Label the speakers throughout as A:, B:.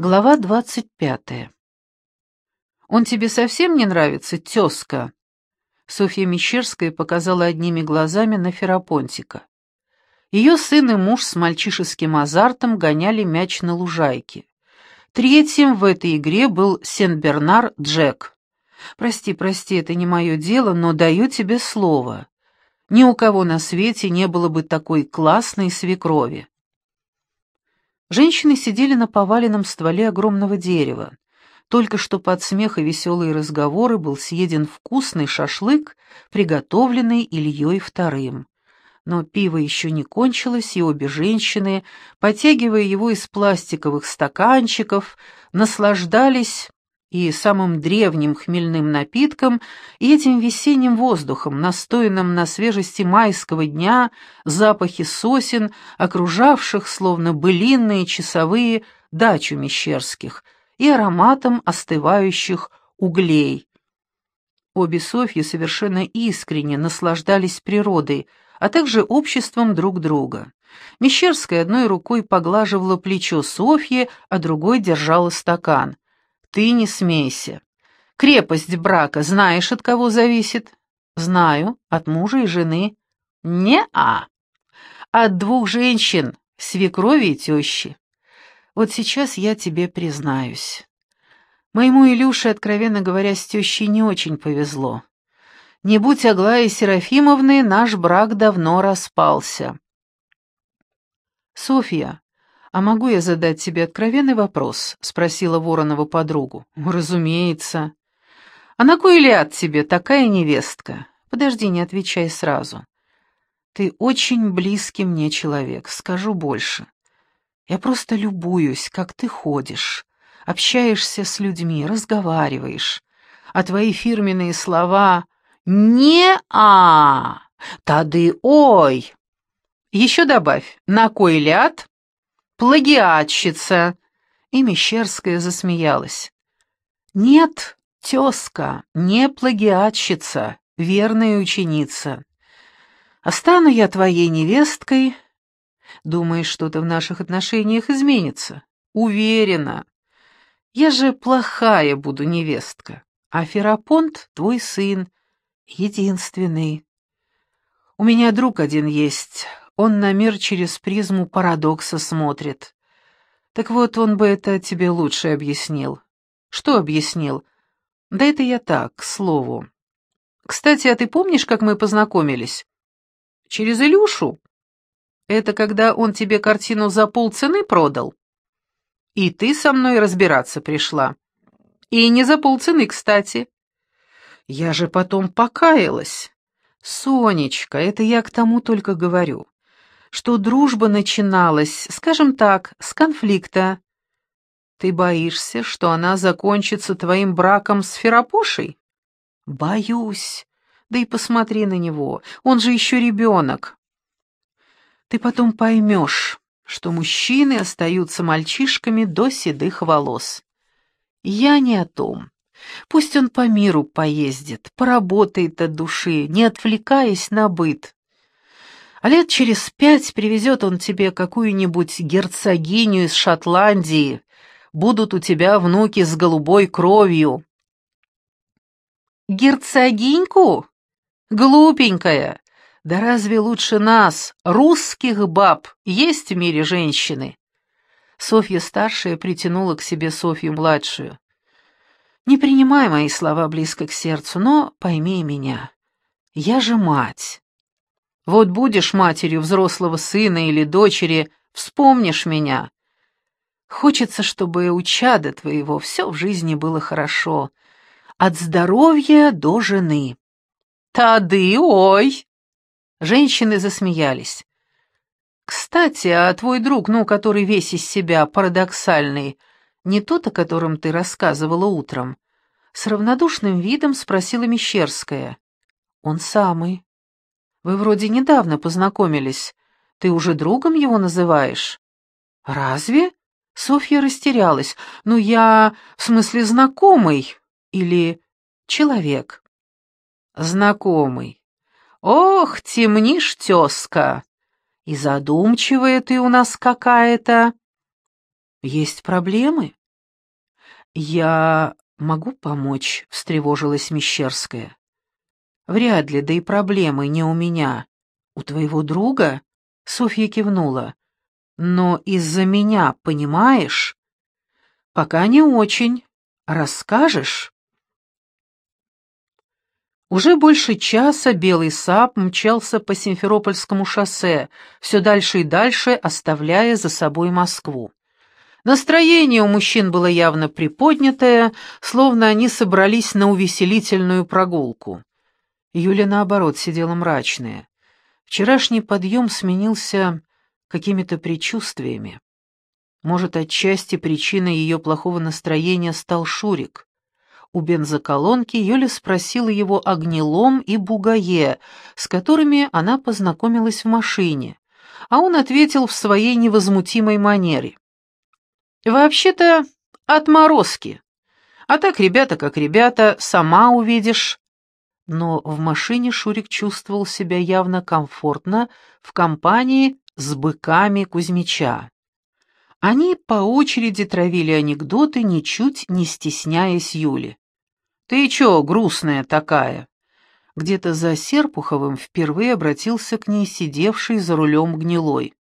A: Глава двадцать пятая. «Он тебе совсем не нравится, тезка?» Софья Мещерская показала одними глазами на Ферапонтика. Ее сын и муж с мальчишеским азартом гоняли мяч на лужайке. Третьим в этой игре был Сен-Бернар Джек. «Прости, прости, это не мое дело, но даю тебе слово. Ни у кого на свете не было бы такой классной свекрови». Женщины сидели на поваленном стволе огромного дерева. Только что под смех и веселые разговоры был съеден вкусный шашлык, приготовленный Ильей Вторым. Но пиво еще не кончилось, и обе женщины, потягивая его из пластиковых стаканчиков, наслаждались и самым древним хмельным напитком, и этим весенним воздухом, настоянным на свежести майского дня, запахи сосен, окружавших, словно былинные часовые, дачу Мещерских, и ароматом остывающих углей. Обе Софьи совершенно искренне наслаждались природой, а также обществом друг друга. Мещерская одной рукой поглаживала плечо Софьи, а другой держала стакан — ты не смейся. Крепость брака знаешь, от кого зависит? Знаю, от мужа и жены. Не-а. От двух женщин, свекрови и тещи. Вот сейчас я тебе признаюсь. Моему Илюше, откровенно говоря, с тещей не очень повезло. Не будь Аглаи Серафимовны, наш брак давно распался. Софья, «А могу я задать тебе откровенный вопрос?» — спросила Воронова подругу. «Разумеется». «А на кой ляд тебе такая невестка?» «Подожди, не отвечай сразу». «Ты очень близкий мне человек, скажу больше. Я просто любуюсь, как ты ходишь, общаешься с людьми, разговариваешь, а твои фирменные слова «не-а», «тады ой». Еще добавь «на кой ляд?» Плагиатщица!» И Мещерская засмеялась. «Нет, тезка, не плагиатщица, верная ученица. А стану я твоей невесткой. Думаешь, что-то в наших отношениях изменится? Уверена. Я же плохая буду невестка, а Ферапонт — твой сын, единственный. У меня друг один есть, он на мир через призму парадокса смотрит. Так вот, он бы это тебе лучше объяснил. Что объяснил? Да это я так, к слову. Кстати, а ты помнишь, как мы познакомились? Через Илюшу? Это когда он тебе картину за полцены продал? И ты со мной разбираться пришла. И не за полцены, кстати. Я же потом покаялась. Сонечка, это я к тому только говорю что дружба начиналась, скажем так, с конфликта. Ты боишься, что она закончится твоим браком с Ферапошей? Боюсь. Да и посмотри на него, он же еще ребенок. Ты потом поймешь, что мужчины остаются мальчишками до седых волос. Я не о том. Пусть он по миру поездит, поработает от души, не отвлекаясь на быт. А лет через пять привезет он тебе какую-нибудь герцогиню из Шотландии. Будут у тебя внуки с голубой кровью. Герцогиньку? Глупенькая. Да разве лучше нас, русских баб, есть в мире женщины? Софья старшая притянула к себе Софью младшую. Не принимай мои слова близко к сердцу, но пойми меня. Я же мать. Вот будешь матерью взрослого сына или дочери, вспомнишь меня. Хочется, чтобы у чада твоего все в жизни было хорошо, от здоровья до жены. Тады, ой!» Женщины засмеялись. «Кстати, а твой друг, ну, который весь из себя парадоксальный, не тот, о котором ты рассказывала утром?» С равнодушным видом спросила Мещерская. «Он самый». Вы вроде недавно познакомились. Ты уже другом его называешь?» «Разве?» Софья растерялась. «Ну, я... в смысле знакомый. Или человек?» «Знакомый. Ох, темнишь, тезка. И задумчивая ты у нас какая-то». «Есть проблемы?» «Я могу помочь?» — встревожилась Мещерская. «Вряд ли, да и проблемы не у меня. У твоего друга?» — Софья кивнула. «Но из-за меня, понимаешь?» «Пока не очень. Расскажешь?» Уже больше часа белый сап мчался по Симферопольскому шоссе, все дальше и дальше оставляя за собой Москву. Настроение у мужчин было явно приподнятое, словно они собрались на увеселительную прогулку. Юля, наоборот, сидела мрачная. Вчерашний подъем сменился какими-то предчувствиями. Может, отчасти причиной ее плохого настроения стал Шурик. У бензоколонки Юля спросила его о гнилом и бугае, с которыми она познакомилась в машине, а он ответил в своей невозмутимой манере. «Вообще-то отморозки. А так ребята как ребята, сама увидишь». Но в машине Шурик чувствовал себя явно комфортно в компании с быками Кузьмича. Они по очереди травили анекдоты, ничуть не стесняясь Юли. «Ты чё, грустная такая?» Где-то за Серпуховым впервые обратился к ней сидевший за рулем гнилой.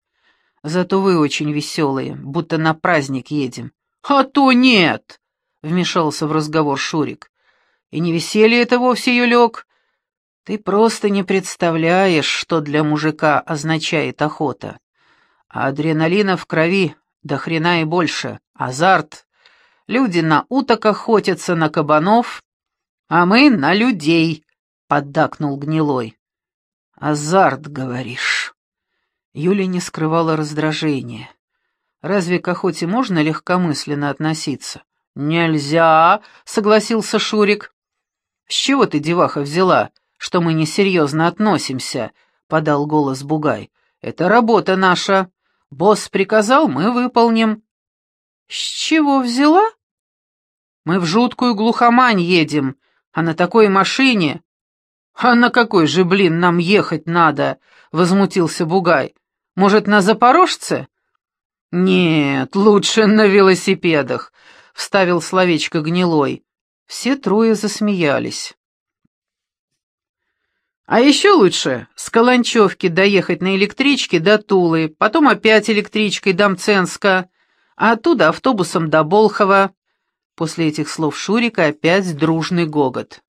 A: «Зато вы очень веселые, будто на праздник едем». «А то нет!» — вмешался в разговор Шурик. «И не веселье это вовсе, Юлек. Ты просто не представляешь, что для мужика означает охота. А адреналина в крови до хрена и больше. Азарт. Люди на уток охотятся, на кабанов, а мы на людей, — поддакнул Гнилой. Азарт, говоришь. Юля не скрывала раздражения. Разве к охоте можно легкомысленно относиться? Нельзя, — согласился Шурик. С чего ты, деваха, взяла, что мы несерьезно относимся? — подал голос Бугай. Это работа наша. Босс приказал, мы выполним». «С чего взяла?» «Мы в жуткую глухомань едем, а на такой машине...» «А на какой же, блин, нам ехать надо?» — возмутился Бугай. «Может, на Запорожце?» «Нет, лучше на велосипедах», — вставил словечко гнилой. Все трое засмеялись. А еще лучше с Каланчевки доехать на электричке до Тулы, потом опять электричкой до Мценска, а оттуда автобусом до Болхова. После этих слов Шурика опять дружный гогот.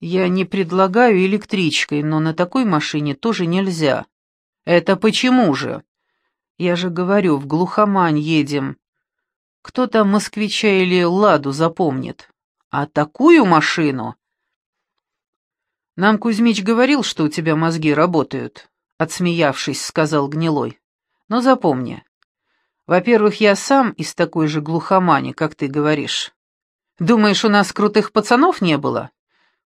A: «Я не предлагаю электричкой, но на такой машине тоже нельзя». «Это почему же?» «Я же говорю, в глухомань едем. Кто там москвича или ладу запомнит? А такую машину...» «Нам Кузьмич говорил, что у тебя мозги работают», — отсмеявшись, сказал Гнилой. «Но запомни, во-первых, я сам из такой же глухомани, как ты говоришь. Думаешь, у нас крутых пацанов не было?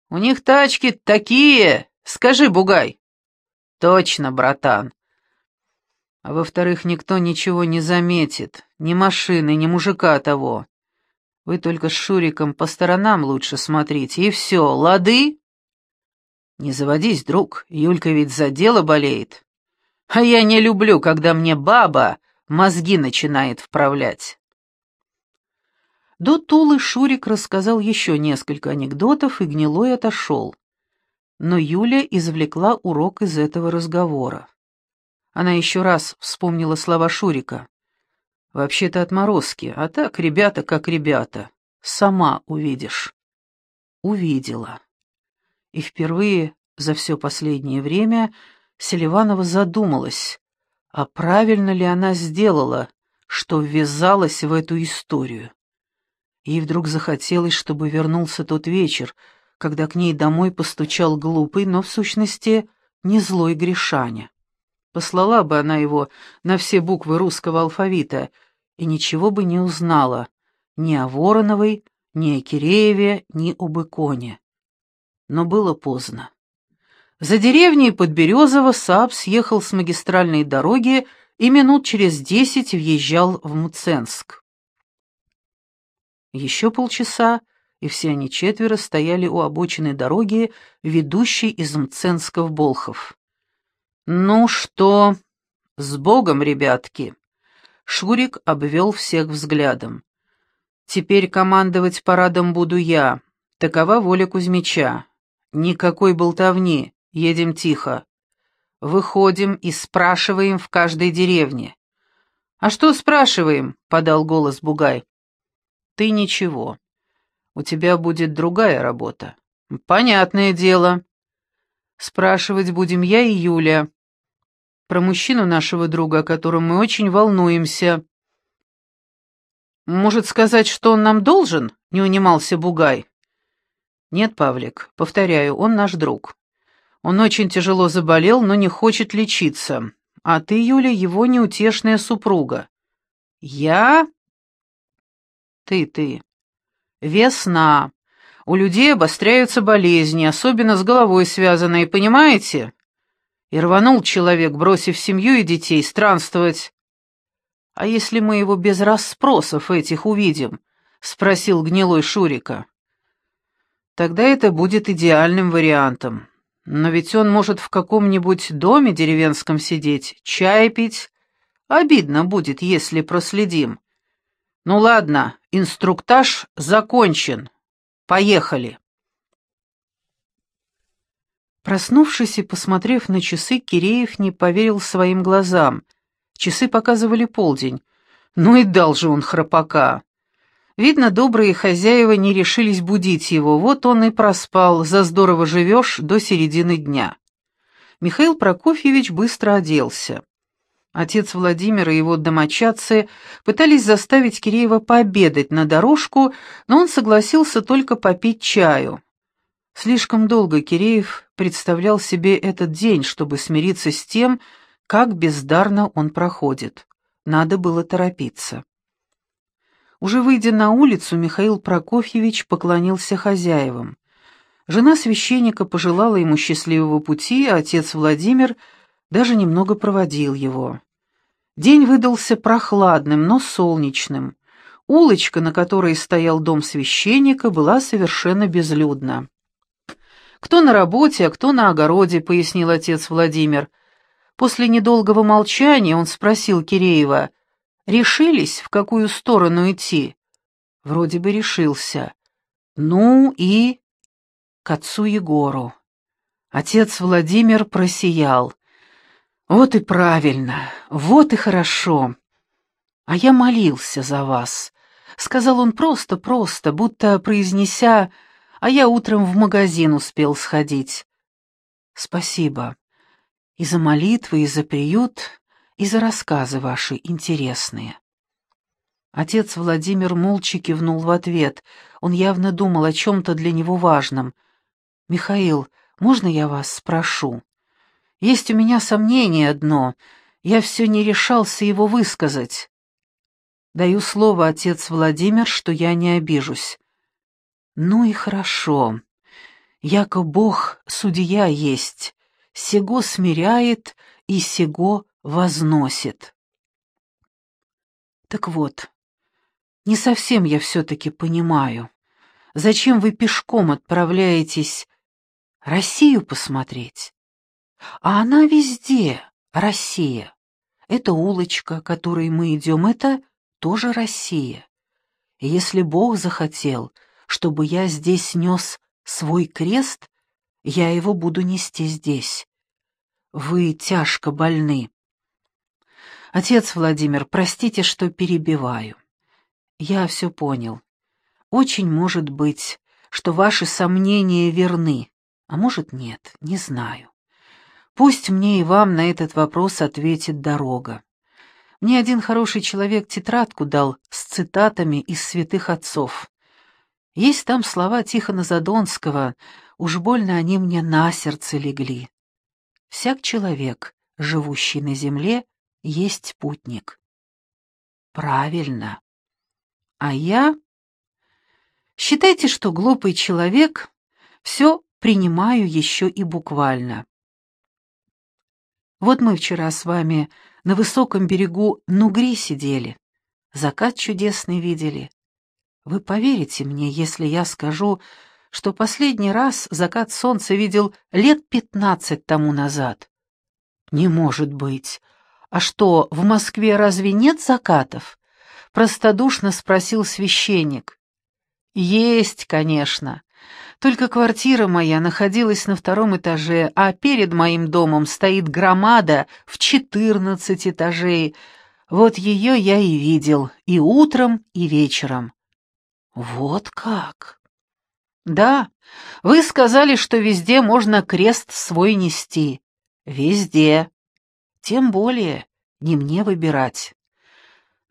A: У них тачки такие, скажи, Бугай». «Точно, братан». А во-вторых, никто ничего не заметит, ни машины, ни мужика того. Вы только с Шуриком по сторонам лучше смотрите, и все, лады?» «Не заводись, друг, Юлька ведь за дело болеет. А я не люблю, когда мне баба мозги начинает вправлять». До Тулы Шурик рассказал еще несколько анекдотов, и Гнилой отошел. Но Юля извлекла урок из этого разговора. Она еще раз вспомнила слова Шурика. «Вообще-то отморозки, а так ребята как ребята. Сама увидишь». Увидела и впервые за все последнее время Селиванова задумалась, а правильно ли она сделала, что ввязалась в эту историю. Ей вдруг захотелось, чтобы вернулся тот вечер, когда к ней домой постучал глупый, но в сущности не злой Гришаня. Послала бы она его на все буквы русского алфавита и ничего бы не узнала ни о Вороновой, ни о Кирееве, ни об Иконе но было поздно. За деревней Подберезово Сааб съехал с магистральной дороги и минут через десять въезжал в Мценск. Еще полчаса, и все они четверо стояли у обочины дороги, ведущей из Мценска в Болхов. «Ну что, с Богом, ребятки!» Шурик обвел всех взглядом. Теперь командовать парадом буду я. Такова воля Кузьмича. Никакой болтовни, едем тихо. Выходим и спрашиваем в каждой деревне. «А что спрашиваем?» — подал голос Бугай. «Ты ничего. У тебя будет другая работа». «Понятное дело. Спрашивать будем я и Юля. Про мужчину нашего друга, о котором мы очень волнуемся». «Может сказать, что он нам должен?» — не унимался Бугай. «Нет, Павлик, повторяю, он наш друг. Он очень тяжело заболел, но не хочет лечиться. А ты, Юля, его неутешная супруга». «Я?» «Ты, ты. Весна. У людей обостряются болезни, особенно с головой связанные, понимаете? И рванул человек, бросив семью и детей, странствовать. «А если мы его без расспросов этих увидим?» — спросил гнилой Шурика. «Тогда это будет идеальным вариантом. Но ведь он может в каком-нибудь доме деревенском сидеть, чай пить. Обидно будет, если проследим. Ну ладно, инструктаж закончен. Поехали». Проснувшись и посмотрев на часы, Киреев не поверил своим глазам — Часы показывали полдень. Ну и дал же он храпака. Видно, добрые хозяева не решились будить его, вот он и проспал, за здорово живешь, до середины дня. Михаил Прокофьевич быстро оделся. Отец Владимир и его домочадцы пытались заставить Киреева пообедать на дорожку, но он согласился только попить чаю. Слишком долго Киреев представлял себе этот день, чтобы смириться с тем, как бездарно он проходит. Надо было торопиться. Уже выйдя на улицу, Михаил Прокофьевич поклонился хозяевам. Жена священника пожелала ему счастливого пути, а отец Владимир даже немного проводил его. День выдался прохладным, но солнечным. Улочка, на которой стоял дом священника, была совершенно безлюдна. «Кто на работе, а кто на огороде», — пояснил отец Владимир, — После недолгого молчания он спросил Киреева, «Решились, в какую сторону идти?» Вроде бы решился. «Ну и...» К отцу Егору. Отец Владимир просиял. «Вот и правильно, вот и хорошо. А я молился за вас», — сказал он просто-просто, будто произнеся, «а я утром в магазин успел сходить». «Спасибо. И за молитвы, и за приют, и за рассказы ваши интересные». Отец Владимир молча кивнул в ответ. Он явно думал о чем-то для него важном. «Михаил, можно я вас спрошу? Есть у меня сомнение одно. Я все не решался его высказать». «Даю слово, отец Владимир, что я не обижусь». «Ну и хорошо. Яко Бог судья есть, сего смиряет и сего возносит. Так вот, не совсем я все-таки понимаю, зачем вы пешком отправляетесь Россию посмотреть? А она везде, Россия. Это улочка, которой мы идем, это тоже Россия. И если Бог захотел, чтобы я здесь нес свой крест, я его буду нести здесь. Вы тяжко больны. Отец Владимир, простите, что перебиваю. Я все понял. Очень может быть, что ваши сомнения верны, а может нет, не знаю. Пусть мне и вам на этот вопрос ответит дорога. Мне один хороший человек тетрадку дал с цитатами из святых отцов. Есть там слова Тихона Задонского, уж больно они мне на сердце легли. Всяк человек, живущий на земле, есть путник. Правильно. А я... Считайте, что глупый человек все принимаю еще и буквально. Вот мы вчера с вами на высоком берегу Нугри сидели, закат чудесный видели. Вы поверите мне, если я скажу, что последний раз закат солнца видел лет пятнадцать тому назад. Не может быть. А что, в Москве разве нет закатов? простодушно спросил священник. «Есть, конечно. Только квартира моя находилась на втором этаже, а перед моим домом стоит громада в четырнадцать этажей. Вот ее я и видел, и утром, и вечером». «Вот как?» «Да, вы сказали, что везде можно крест свой нести. Везде. Тем более не мне выбирать.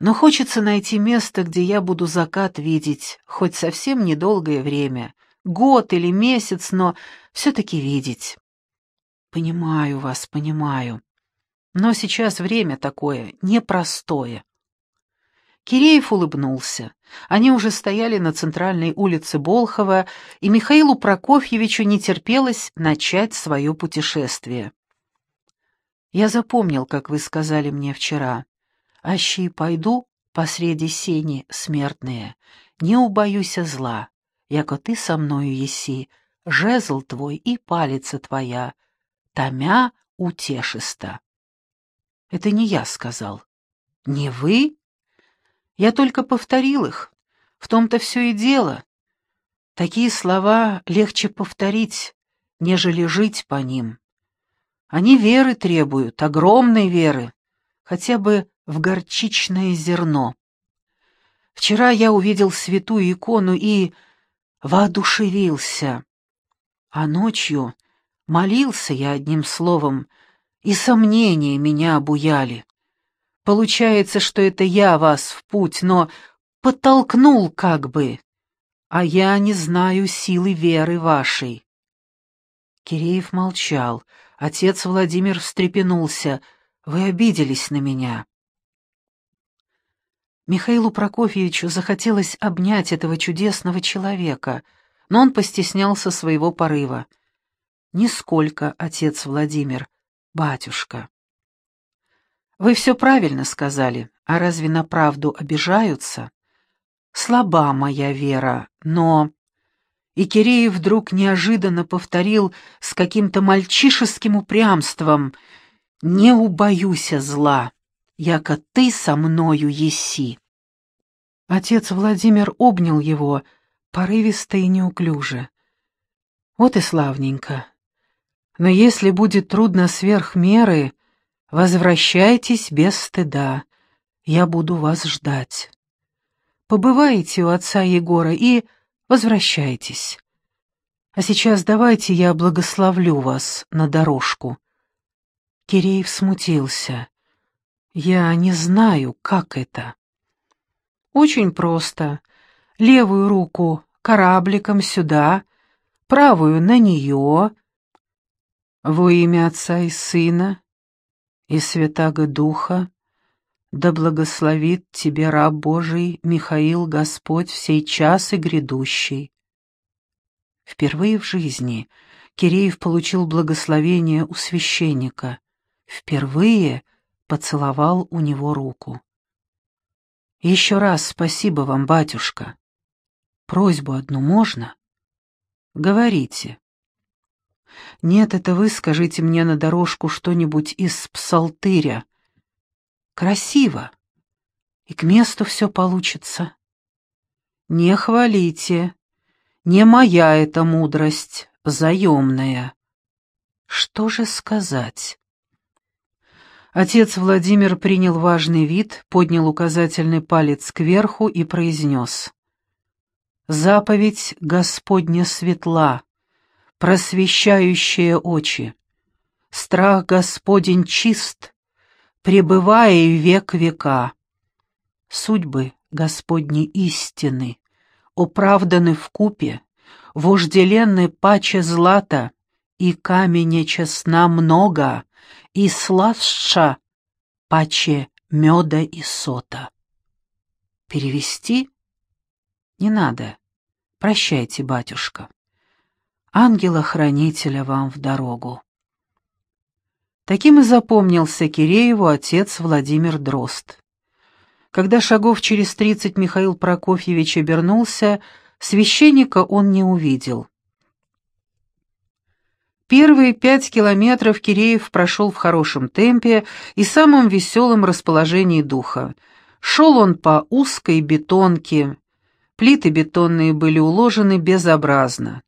A: Но хочется найти место, где я буду закат видеть, хоть совсем недолгое время, год или месяц, но все-таки видеть. Понимаю вас, понимаю. Но сейчас время такое, непростое. Киреев улыбнулся. Они уже стояли на центральной улице Болхова, и Михаилу Прокофьевичу не терпелось начать свое путешествие. «Я запомнил, как вы сказали мне вчера. Ащи пойду посреди сени смертные, не убоюся зла, яко ты со мною еси, жезл твой и палица твоя, томя утешиста». Это не я сказал. «Не вы?» Я только повторил их. В том-то все и дело. Такие слова легче повторить, нежели жить по ним. Они веры требуют, огромной веры, хотя бы в горчичное зерно. Вчера я увидел святую икону и воодушевился. А ночью молился я одним словом, и сомнения меня обуяли. Получается, что это я вас в путь, но подтолкнул как бы, а я не знаю силы веры вашей». Киреев молчал. Отец Владимир встрепенулся. «Вы обиделись на меня». Михаилу Прокофьевичу захотелось обнять этого чудесного человека, но он постеснялся своего порыва. «Нисколько, отец Владимир, батюшка». Вы все правильно сказали, а разве на правду обижаются? Слаба моя вера, но... И Киреев вдруг неожиданно повторил с каким-то мальчишеским упрямством «Не убоюся зла, яко ты со мною еси». Отец Владимир обнял его, порывисто и неуклюже. Вот и славненько. Но если будет трудно сверх меры, Возвращайтесь без стыда, я буду вас ждать. Побывайте у отца Егора и возвращайтесь. А сейчас давайте я благословлю вас на дорожку. Киреев смутился. Я не знаю, как это. Очень просто. Левую руку корабликом сюда, правую на нее. Во имя Отца и Сына и Святаго Духа, да благословит тебе раб Божий Михаил Господь всей час и грядущий. Впервые в жизни Киреев получил благословение у священника, впервые поцеловал у него руку. «Еще раз спасибо вам, батюшка. Просьбу одну можно?» «Говорите». Нет, это вы скажите мне на дорожку что-нибудь из псалтыря. Красиво. И к месту все получится. Не хвалите. Не моя эта мудрость, заемная. Что же сказать? Отец Владимир принял важный вид, поднял указательный палец кверху и произнес. «Заповедь Господня светла, просвещающие очи. Страх Господень чист, пребывая век века. Судьбы Господни истины, оправданы в купе, вожделенны паче злата, и каменя честна много, и слаша паче меда и сота. Перевести? Не надо. Прощайте, батюшка ангела-хранителя вам в дорогу. Таким и запомнился Кирееву отец Владимир Дрозд. Когда шагов через тридцать Михаил Прокофьевич обернулся, священника он не увидел. Первые пять километров Киреев прошел в хорошем темпе и самом веселом расположении духа. Шел он по узкой бетонке. Плиты бетонные были уложены безобразно.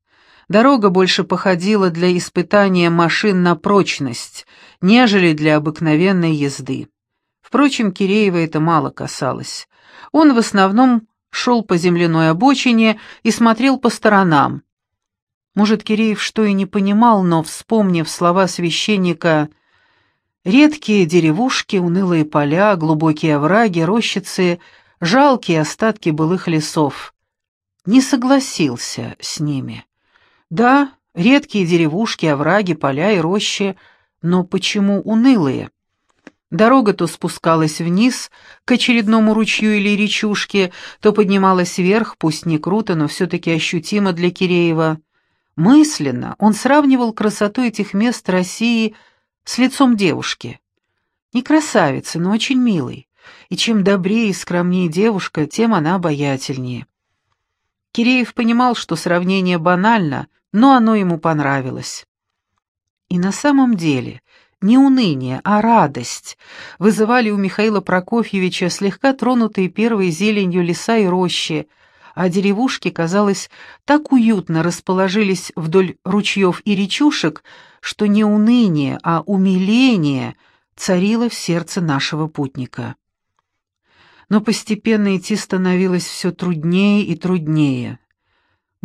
A: Дорога больше походила для испытания машин на прочность, нежели для обыкновенной езды. Впрочем, Киреева это мало касалось. Он в основном шел по земляной обочине и смотрел по сторонам. Может, Киреев что и не понимал, но, вспомнив слова священника «Редкие деревушки, унылые поля, глубокие овраги, рощицы, жалкие остатки былых лесов», не согласился с ними. Да, редкие деревушки, овраги, поля и рощи, но почему унылые? Дорога то спускалась вниз, к очередному ручью или речушке, то поднималась вверх, пусть не круто, но все-таки ощутимо для Киреева. Мысленно он сравнивал красоту этих мест России с лицом девушки. Не красавицы, но очень милой. И чем добрее и скромнее девушка, тем она обаятельнее. Киреев понимал, что сравнение банально, но оно ему понравилось. И на самом деле не уныние, а радость вызывали у Михаила Прокофьевича слегка тронутые первой зеленью леса и рощи, а деревушки, казалось, так уютно расположились вдоль ручьев и речушек, что не уныние, а умиление царило в сердце нашего путника но постепенно идти становилось все труднее и труднее.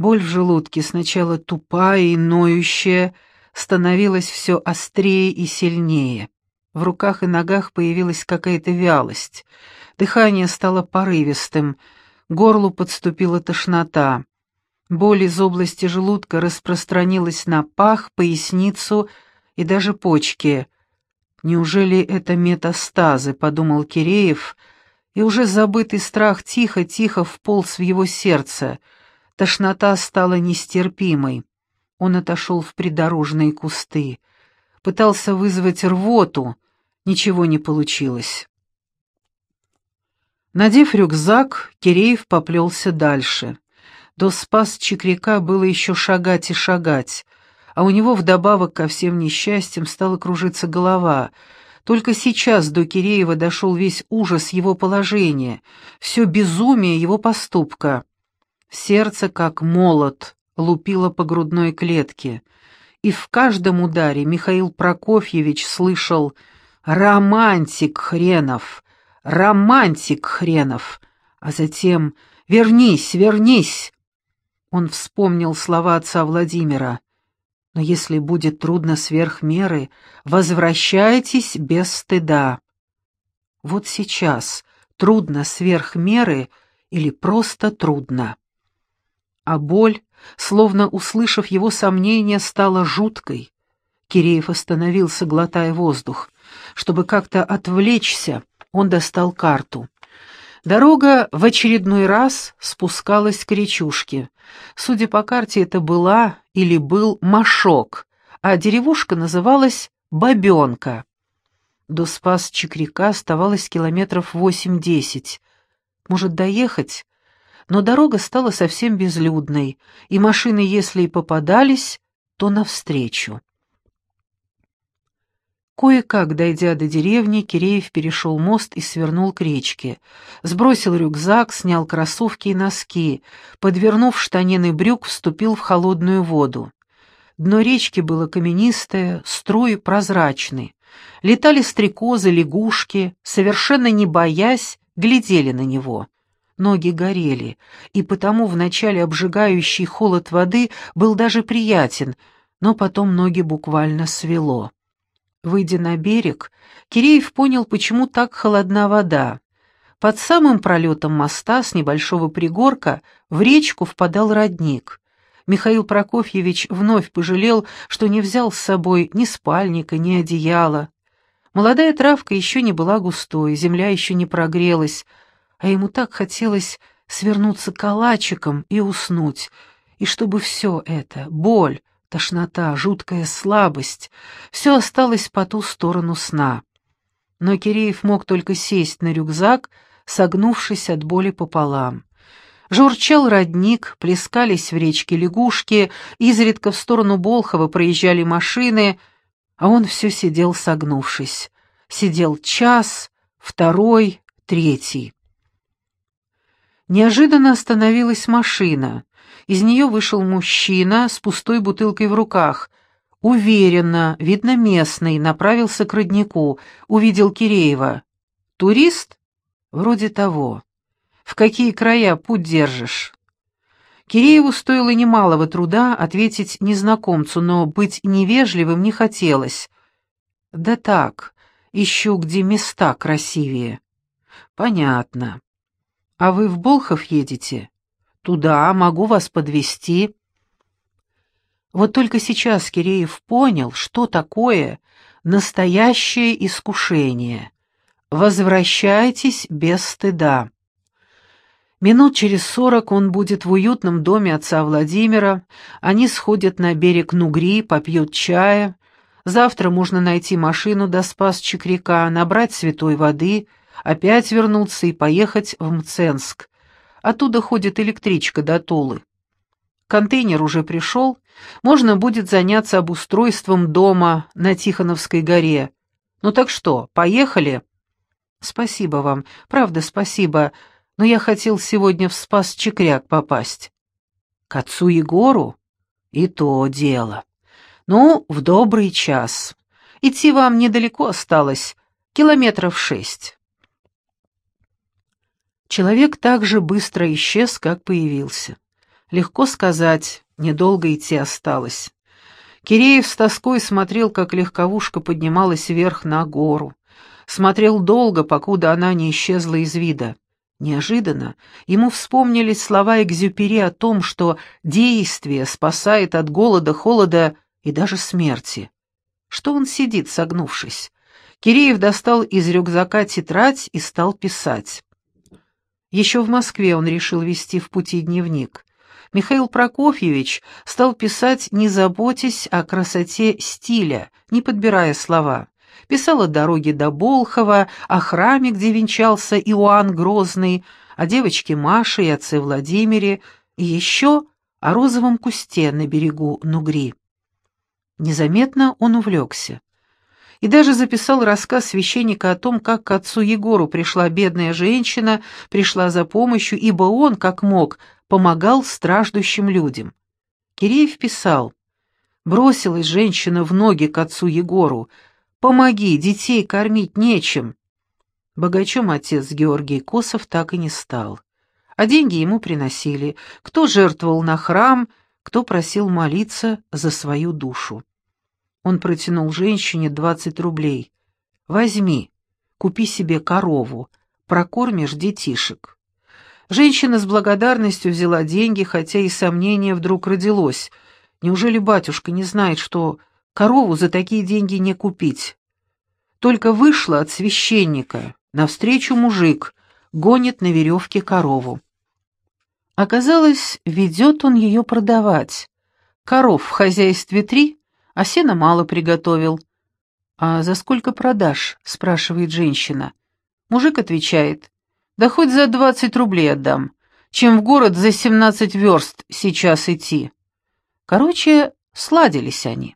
A: Боль в желудке, сначала тупая и ноющая, становилась все острее и сильнее. В руках и ногах появилась какая-то вялость. Дыхание стало порывистым, горлу подступила тошнота. Боль из области желудка распространилась на пах, поясницу и даже почки. «Неужели это метастазы?» — подумал Киреев — и уже забытый страх тихо-тихо вполз в его сердце. Тошнота стала нестерпимой. Он отошел в придорожные кусты. Пытался вызвать рвоту, ничего не получилось. Надев рюкзак, Киреев поплелся дальше. До спас Чекряка было еще шагать и шагать, а у него вдобавок ко всем несчастьям стала кружиться голова — только сейчас до Киреева дошел весь ужас его положения, все безумие его поступка. Сердце, как молот, лупило по грудной клетке, и в каждом ударе Михаил Прокофьевич слышал «Романтик хренов! Романтик хренов!» А затем «Вернись, вернись!» Он вспомнил слова отца Владимира но если будет трудно сверх меры, возвращайтесь без стыда. Вот сейчас трудно сверх меры или просто трудно. А боль, словно услышав его сомнения, стала жуткой. Киреев остановился, глотая воздух. Чтобы как-то отвлечься, он достал карту. Дорога в очередной раз спускалась к речушке. Судя по карте, это была или был Машок, а деревушка называлась Бабенка. До спас Чекряка оставалось километров восемь-десять. Может, доехать? Но дорога стала совсем безлюдной, и машины, если и попадались, то навстречу. Кое-как, дойдя до деревни, Киреев перешел мост и свернул к речке. Сбросил рюкзак, снял кроссовки и носки, подвернув штанины брюк, вступил в холодную воду. Дно речки было каменистое, струи прозрачные. Летали стрекозы, лягушки, совершенно не боясь, глядели на него. Ноги горели, и потому вначале обжигающий холод воды был даже приятен, но потом ноги буквально свело. Выйдя на берег, Киреев понял, почему так холодна вода. Под самым пролетом моста с небольшого пригорка в речку впадал родник. Михаил Прокофьевич вновь пожалел, что не взял с собой ни спальника, ни одеяла. Молодая травка еще не была густой, земля еще не прогрелась, а ему так хотелось свернуться калачиком и уснуть, и чтобы все это — боль, тошнота, жуткая слабость — все осталось по ту сторону сна. Но Киреев мог только сесть на рюкзак, согнувшись от боли пополам. Журчал родник, плескались в речке лягушки, изредка в сторону Болхова проезжали машины, а он все сидел согнувшись. Сидел час, второй, третий. Неожиданно остановилась машина. Из нее вышел мужчина с пустой бутылкой в руках. Уверенно, видно местный, направился к роднику, увидел Киреева. «Турист?» «Вроде того. В какие края путь держишь?» Кирееву стоило немалого труда ответить незнакомцу, но быть невежливым не хотелось. «Да так, ищу, где места красивее». «Понятно. А вы в Болхов едете?» «Туда, могу вас подвести. Вот только сейчас Киреев понял, что такое настоящее искушение. «Возвращайтесь без стыда». Минут через сорок он будет в уютном доме отца Владимира, они сходят на берег Нугри, попьют чая. Завтра можно найти машину до Спас-Чекряка, набрать святой воды, опять вернуться и поехать в Мценск. Оттуда ходит электричка до Тулы. Контейнер уже пришел, можно будет заняться обустройством дома на Тихоновской горе. Ну так что, поехали? Спасибо вам, правда спасибо, но я хотел сегодня в Спас-Чекряк попасть. К отцу Егору? И то дело. Ну, в добрый час. Идти вам недалеко осталось, километров шесть. Человек так же быстро исчез, как появился. Легко сказать, недолго идти осталось. Киреев с тоской смотрел, как легковушка поднималась вверх на гору. Смотрел долго, покуда она не исчезла из вида. Неожиданно ему вспомнились слова Экзюпери о том, что действие спасает от голода, холода и даже смерти. Что он сидит, согнувшись? Киреев достал из рюкзака тетрадь и стал писать. Еще в Москве он решил вести в пути дневник. Михаил Прокофьевич стал писать, не заботясь о красоте стиля, не подбирая слова писал о дороге до Болхова, о храме, где венчался Иоанн Грозный, о девочке Маше и отце Владимире, и еще о розовом кусте на берегу Нугри. Незаметно он увлекся. И даже записал рассказ священника о том, как к отцу Егору пришла бедная женщина, пришла за помощью, ибо он, как мог, помогал страждущим людям. Киреев писал, «Бросилась женщина в ноги к отцу Егору, Помоги, детей кормить нечем». Богачом отец Георгий Косов так и не стал. А деньги ему приносили. Кто жертвовал на храм, кто просил молиться за свою душу. Он протянул женщине двадцать рублей. «Возьми, купи себе корову, прокормишь детишек». Женщина с благодарностью взяла деньги, хотя и сомнение вдруг родилось. Неужели батюшка не знает, что Корову за такие деньги не купить. Только вышла от священника, навстречу мужик, гонит на веревке корову. Оказалось, ведет он ее продавать. Коров в хозяйстве три, а сена мало приготовил. «А за сколько продашь?» — спрашивает женщина. Мужик отвечает. «Да хоть за двадцать рублей отдам, чем в город за семнадцать верст сейчас идти». Короче, сладились они.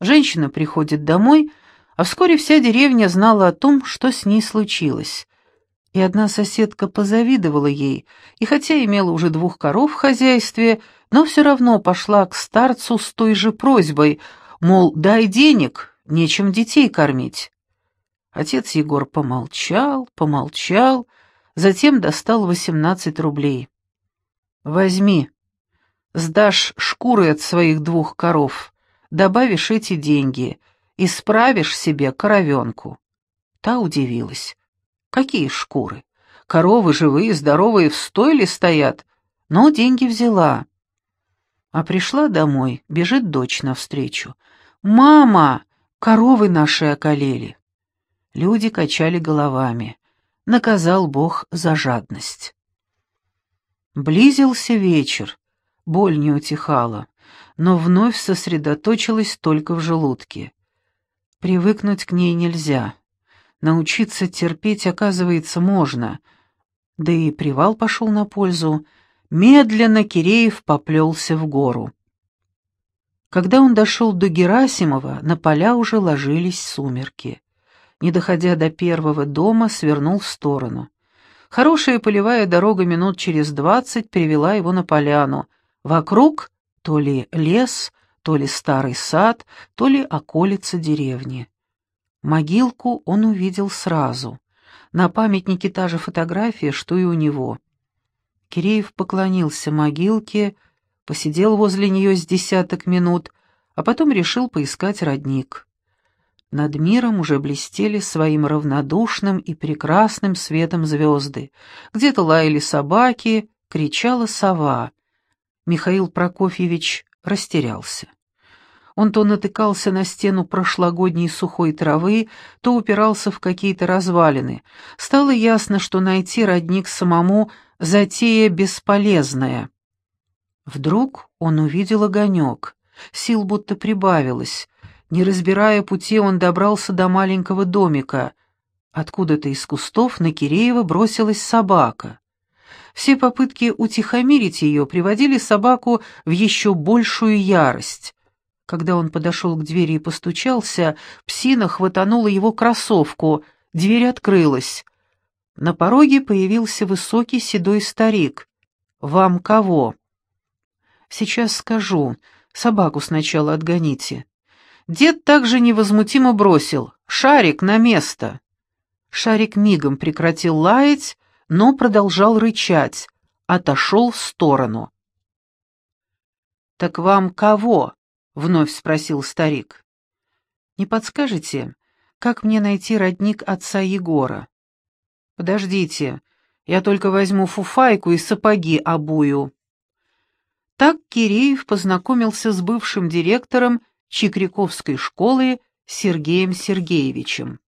A: Женщина приходит домой, а вскоре вся деревня знала о том, что с ней случилось. И одна соседка позавидовала ей, и хотя имела уже двух коров в хозяйстве, но все равно пошла к старцу с той же просьбой, мол, дай денег, нечем детей кормить. Отец Егор помолчал, помолчал, затем достал восемнадцать рублей. «Возьми, сдашь шкуры от своих двух коров» добавишь эти деньги и справишь себе коровенку». Та удивилась. «Какие шкуры? Коровы живые, здоровые, в стойле стоят?» Но деньги взяла. А пришла домой, бежит дочь навстречу. «Мама, коровы наши околели!» Люди качали головами. Наказал Бог за жадность. Близился вечер, боль не утихала но вновь сосредоточилась только в желудке. Привыкнуть к ней нельзя. Научиться терпеть, оказывается, можно. Да и привал пошел на пользу. Медленно Киреев поплелся в гору. Когда он дошел до Герасимова, на поля уже ложились сумерки. Не доходя до первого дома, свернул в сторону. Хорошая полевая дорога минут через двадцать привела его на поляну. Вокруг то ли лес, то ли старый сад, то ли околица деревни. Могилку он увидел сразу. На памятнике та же фотография, что и у него. Киреев поклонился могилке, посидел возле нее с десяток минут, а потом решил поискать родник. Над миром уже блестели своим равнодушным и прекрасным светом звезды. Где-то лаяли собаки, кричала сова. Михаил Прокофьевич растерялся. Он то натыкался на стену прошлогодней сухой травы, то упирался в какие-то развалины. Стало ясно, что найти родник самому — затея бесполезная. Вдруг он увидел огонек. Сил будто прибавилось. Не разбирая пути, он добрался до маленького домика. Откуда-то из кустов на Киреева бросилась собака. Все попытки утихомирить ее приводили собаку в еще большую ярость. Когда он подошел к двери и постучался, псина хватанула его кроссовку, дверь открылась. На пороге появился высокий седой старик. «Вам кого?» «Сейчас скажу. Собаку сначала отгоните». Дед также невозмутимо бросил «Шарик на место!». Шарик мигом прекратил лаять, но продолжал рычать, отошел в сторону. «Так вам кого?» — вновь спросил старик. «Не подскажете, как мне найти родник отца Егора?» «Подождите, я только возьму фуфайку и сапоги обую». Так Киреев познакомился с бывшим директором Чикряковской школы Сергеем Сергеевичем.